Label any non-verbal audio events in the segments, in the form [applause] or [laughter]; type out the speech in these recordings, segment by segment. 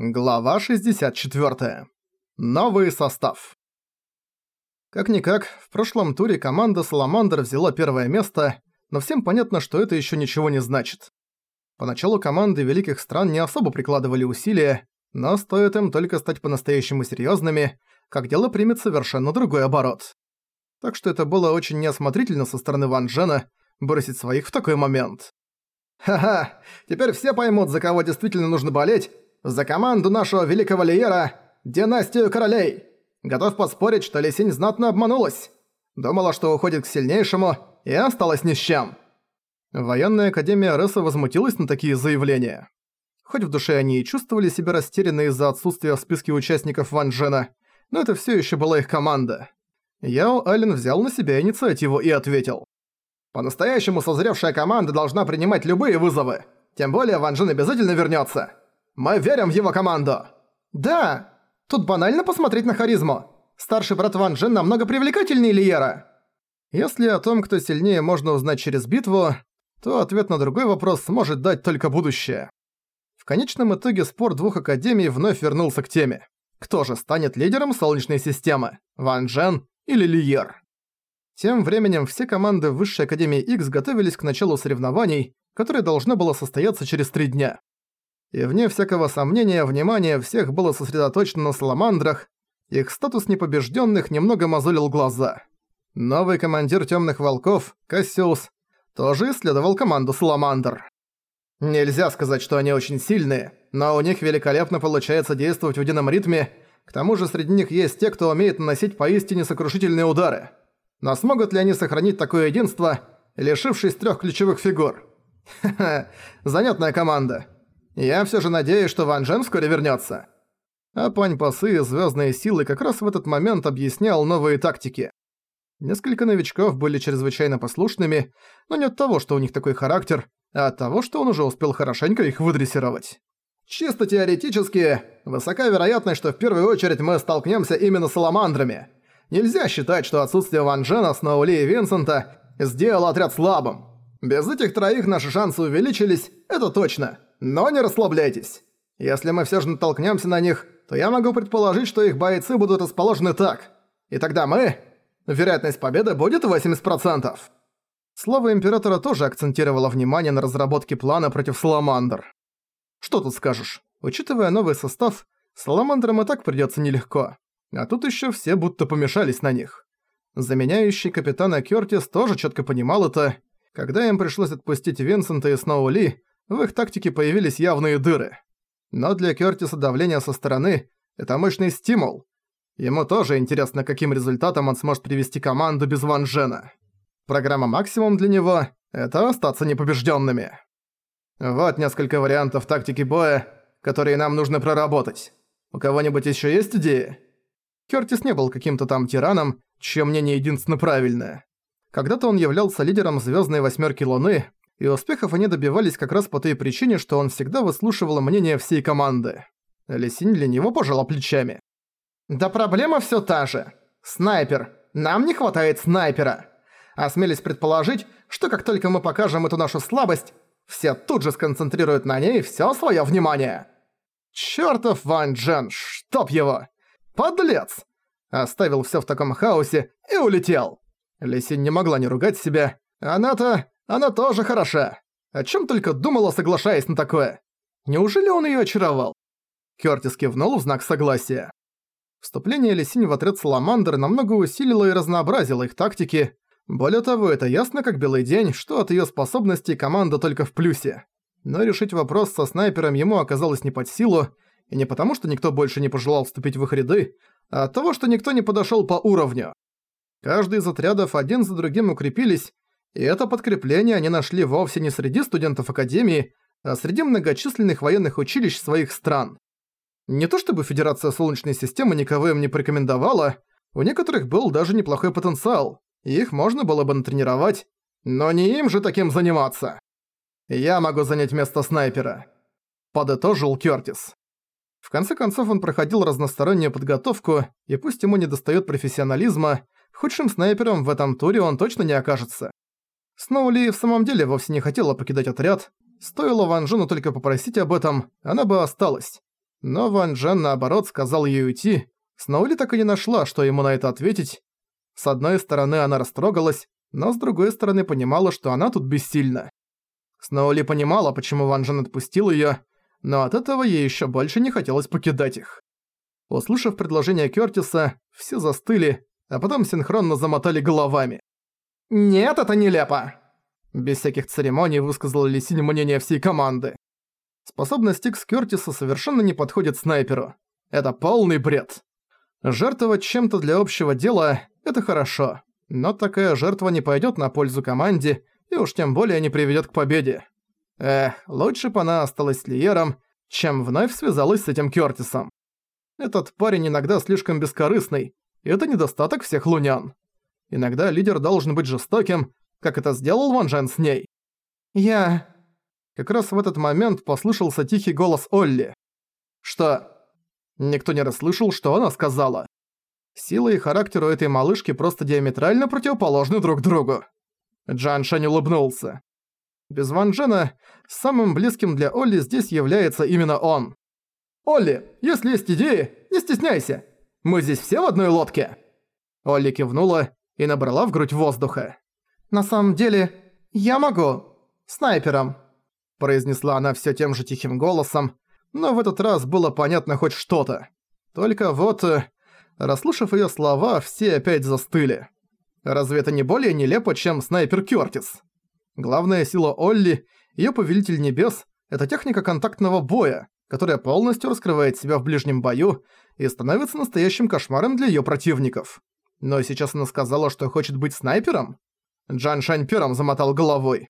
Глава 64. Новый состав. Как-никак, в прошлом туре команда «Саламандр» взяла первое место, но всем понятно, что это еще ничего не значит. Поначалу команды великих стран не особо прикладывали усилия, но стоит им только стать по-настоящему серьезными, как дело примет совершенно другой оборот. Так что это было очень неосмотрительно со стороны Ван Джена бросить своих в такой момент. «Ха-ха, теперь все поймут, за кого действительно нужно болеть, за команду нашего великого Лиера, династию королей! Готов поспорить, что Лисинь знатно обманулась. Думала, что уходит к сильнейшему, и осталась ни с чем. Военная академия Ресса возмутилась на такие заявления. Хоть в душе они и чувствовали себя растерянно из-за отсутствия в списке участников Ван Джена, но это все еще была их команда. Яо Аллен взял на себя инициативу и ответил. «По-настоящему созревшая команда должна принимать любые вызовы. Тем более Ван Джен обязательно вернется. Мы верим в его команду!» «Да! Тут банально посмотреть на харизму. Старший брат Ван Джен намного привлекательнее Лиера». Если о том, кто сильнее, можно узнать через битву, то ответ на другой вопрос сможет дать только будущее. В конечном итоге спор двух академий вновь вернулся к теме. Кто же станет лидером Солнечной системы? Ван Джен или Лиер? Тем временем все команды Высшей Академии X готовились к началу соревнований, которое должно было состояться через три дня и вне всякого сомнения внимание всех было сосредоточено на саламандрах, их статус непобежденных немного мозолил глаза. Новый командир Темных Волков, Кассиус, тоже исследовал команду Саламандр. Нельзя сказать, что они очень сильные, но у них великолепно получается действовать в едином ритме, к тому же среди них есть те, кто умеет наносить поистине сокрушительные удары. Но смогут ли они сохранить такое единство, лишившись трех ключевых фигур? [laughs] Ха-ха, занятная команда. Я все же надеюсь, что Ван Джен вскоре вернется. А Пань Пасы и Звездные силы как раз в этот момент объяснял новые тактики. Несколько новичков были чрезвычайно послушными, но не от того, что у них такой характер, а от того, что он уже успел хорошенько их выдрессировать. Чисто теоретически, высока вероятность, что в первую очередь мы столкнемся именно с саламандрами. Нельзя считать, что отсутствие Ван Джена, Сноули и Винсента сделало отряд слабым. Без этих троих наши шансы увеличились, это точно. Но не расслабляйтесь. Если мы все же натолкнемся на них, то я могу предположить, что их бойцы будут расположены так. И тогда мы... Вероятность победы будет 80%. Слово Императора тоже акцентировало внимание на разработке плана против Саламандр. Что тут скажешь? Учитывая новый состав, Саламандрам и так придется нелегко. А тут еще все будто помешались на них. Заменяющий капитана Кёртис тоже четко понимал это. Когда им пришлось отпустить Винсента и Сноули, в их тактике появились явные дыры. Но для Кёртиса давление со стороны – это мощный стимул. Ему тоже интересно, каким результатом он сможет привести команду без Ван Джена. Программа «Максимум» для него – это остаться непобежденными. Вот несколько вариантов тактики боя, которые нам нужно проработать. У кого-нибудь еще есть идеи? Кёртис не был каким-то там тираном, чье мнение единственно правильное. Когда-то он являлся лидером Звездной Восьмерки Луны, и успехов они добивались как раз по той причине, что он всегда выслушивал мнение всей команды. Лисинь него пожала плечами. «Да проблема всё та же. Снайпер. Нам не хватает снайпера. Осмелись предположить, что как только мы покажем эту нашу слабость, все тут же сконцентрируют на ней всё своё внимание. Чёртов Ван Джен, чтоб его! Подлец!» Оставил всё в таком хаосе и улетел. Лисинь не могла не ругать себя. Она-то она тоже хороша. О чем только думала, соглашаясь на такое. Неужели он ее очаровал? Кёртис кивнул в знак согласия. Вступление Лисинь в отряд Саламандр намного усилило и разнообразило их тактики. Более того, это ясно как белый день, что от ее способностей команда только в плюсе. Но решить вопрос со снайпером ему оказалось не под силу, и не потому, что никто больше не пожелал вступить в их ряды, а от того, что никто не подошел по уровню. Каждый из отрядов один за другим укрепились, и это подкрепление они нашли вовсе не среди студентов Академии, а среди многочисленных военных училищ своих стран. Не то чтобы Федерация Солнечной системы никого им не порекомендовала, у некоторых был даже неплохой потенциал, и их можно было бы натренировать, но не им же таким заниматься. Я могу занять место снайпера. Подытожил Кёртис. В конце концов он проходил разностороннюю подготовку, и пусть ему недостаёт профессионализма, худшим снайпером в этом туре он точно не окажется. Сноули в самом деле вовсе не хотела покидать отряд. Стоило Ван Джену только попросить об этом, она бы осталась. Но Ван Джен, наоборот, сказал ей уйти. Сноули так и не нашла, что ему на это ответить. С одной стороны, она растрогалась, но с другой стороны понимала, что она тут бессильна. Сноули понимала, почему Ван Джен отпустил её, но от этого ей ещё больше не хотелось покидать их. Услышав предложение Кёртиса, все застыли, а потом синхронно замотали головами. «Нет, это нелепо!» Без всяких церемоний высказал Лисинь мнение всей команды. Способность Икс Кёртиса совершенно не подходит снайперу. Это полный бред. Жертвовать чем-то для общего дела – это хорошо. Но такая жертва не пойдет на пользу команде и уж тем более не приведет к победе. Эх, лучше бы она осталась с Лиером, чем вновь связалась с этим Кёртисом. Этот парень иногда слишком бескорыстный, и это недостаток всех лунян. Иногда лидер должен быть жестоким, как это сделал Ван Джен с ней. «Я...» Как раз в этот момент послышался тихий голос Олли. «Что?» Никто не расслышал, что она сказала. Сила и характер у этой малышки просто диаметрально противоположны друг другу. Джан Шань улыбнулся. Без Ван Джена, самым близким для Олли здесь является именно он. «Олли, если есть идеи, не стесняйся. Мы здесь все в одной лодке». Олли кивнула и набрала в грудь воздуха. «На самом деле, я могу. Снайпером», – произнесла она все тем же тихим голосом, но в этот раз было понятно хоть что-то. Только вот, э, расслышав ее слова, все опять застыли. Разве это не более нелепо, чем снайпер Кёртис? Главная сила Олли, ее повелитель небес, это техника контактного боя, которая полностью раскрывает себя в ближнем бою и становится настоящим кошмаром для её противников. Но сейчас она сказала, что хочет быть снайпером? Джан Шань первым замотал головой.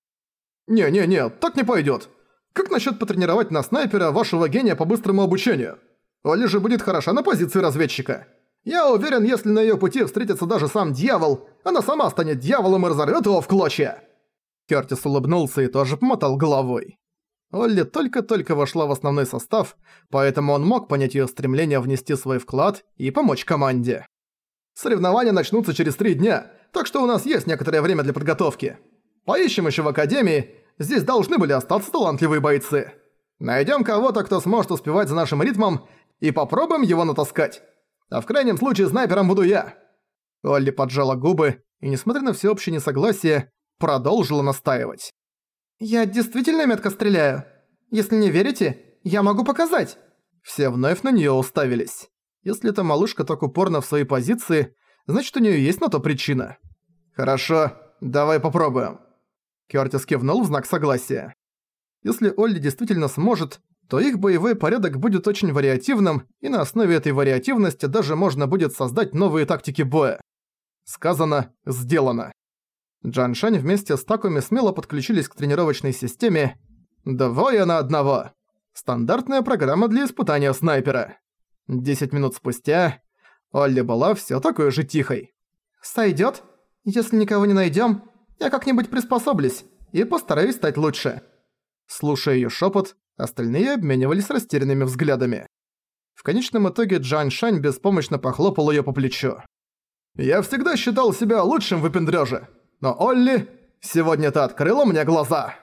«Не-не-не, так не пойдёт. Как насчёт потренировать на снайпера вашего гения по быстрому обучению? Оля же будет хороша на позиции разведчика. Я уверен, если на её пути встретится даже сам дьявол, она сама станет дьяволом и разорвёт его в клочья». Кёртис улыбнулся и тоже помотал головой. Олли только-только вошла в основной состав, поэтому он мог понять её стремление внести свой вклад и помочь команде. Соревнования начнутся через три дня, так что у нас есть некоторое время для подготовки. Поищем ещё в Академии, здесь должны были остаться талантливые бойцы. Найдём кого-то, кто сможет успевать за нашим ритмом, и попробуем его натаскать. А в крайнем случае снайпером буду я». Олли поджала губы и, несмотря на всеобщее несогласие, продолжила настаивать. «Я действительно метко стреляю. Если не верите, я могу показать». Все вновь на неё уставились. Если эта малышка так упорна в своей позиции, значит у неё есть на то причина. «Хорошо, давай попробуем». Кёртис кивнул в знак согласия. Если Олли действительно сможет, то их боевой порядок будет очень вариативным, и на основе этой вариативности даже можно будет создать новые тактики боя. Сказано, сделано. Джан Шань вместе с Такуми смело подключились к тренировочной системе «Двое на одного». Стандартная программа для испытания снайпера. Десять минут спустя Олли была всё такой же тихой. «Сойдёт? Если никого не найдём, я как-нибудь приспособлюсь и постараюсь стать лучше». Слушая её шёпот, остальные обменивались растерянными взглядами. В конечном итоге Джан Шань беспомощно похлопал её по плечу. «Я всегда считал себя лучшим выпендрёже. Но, Олли, сегодня ты открыла мне глаза!»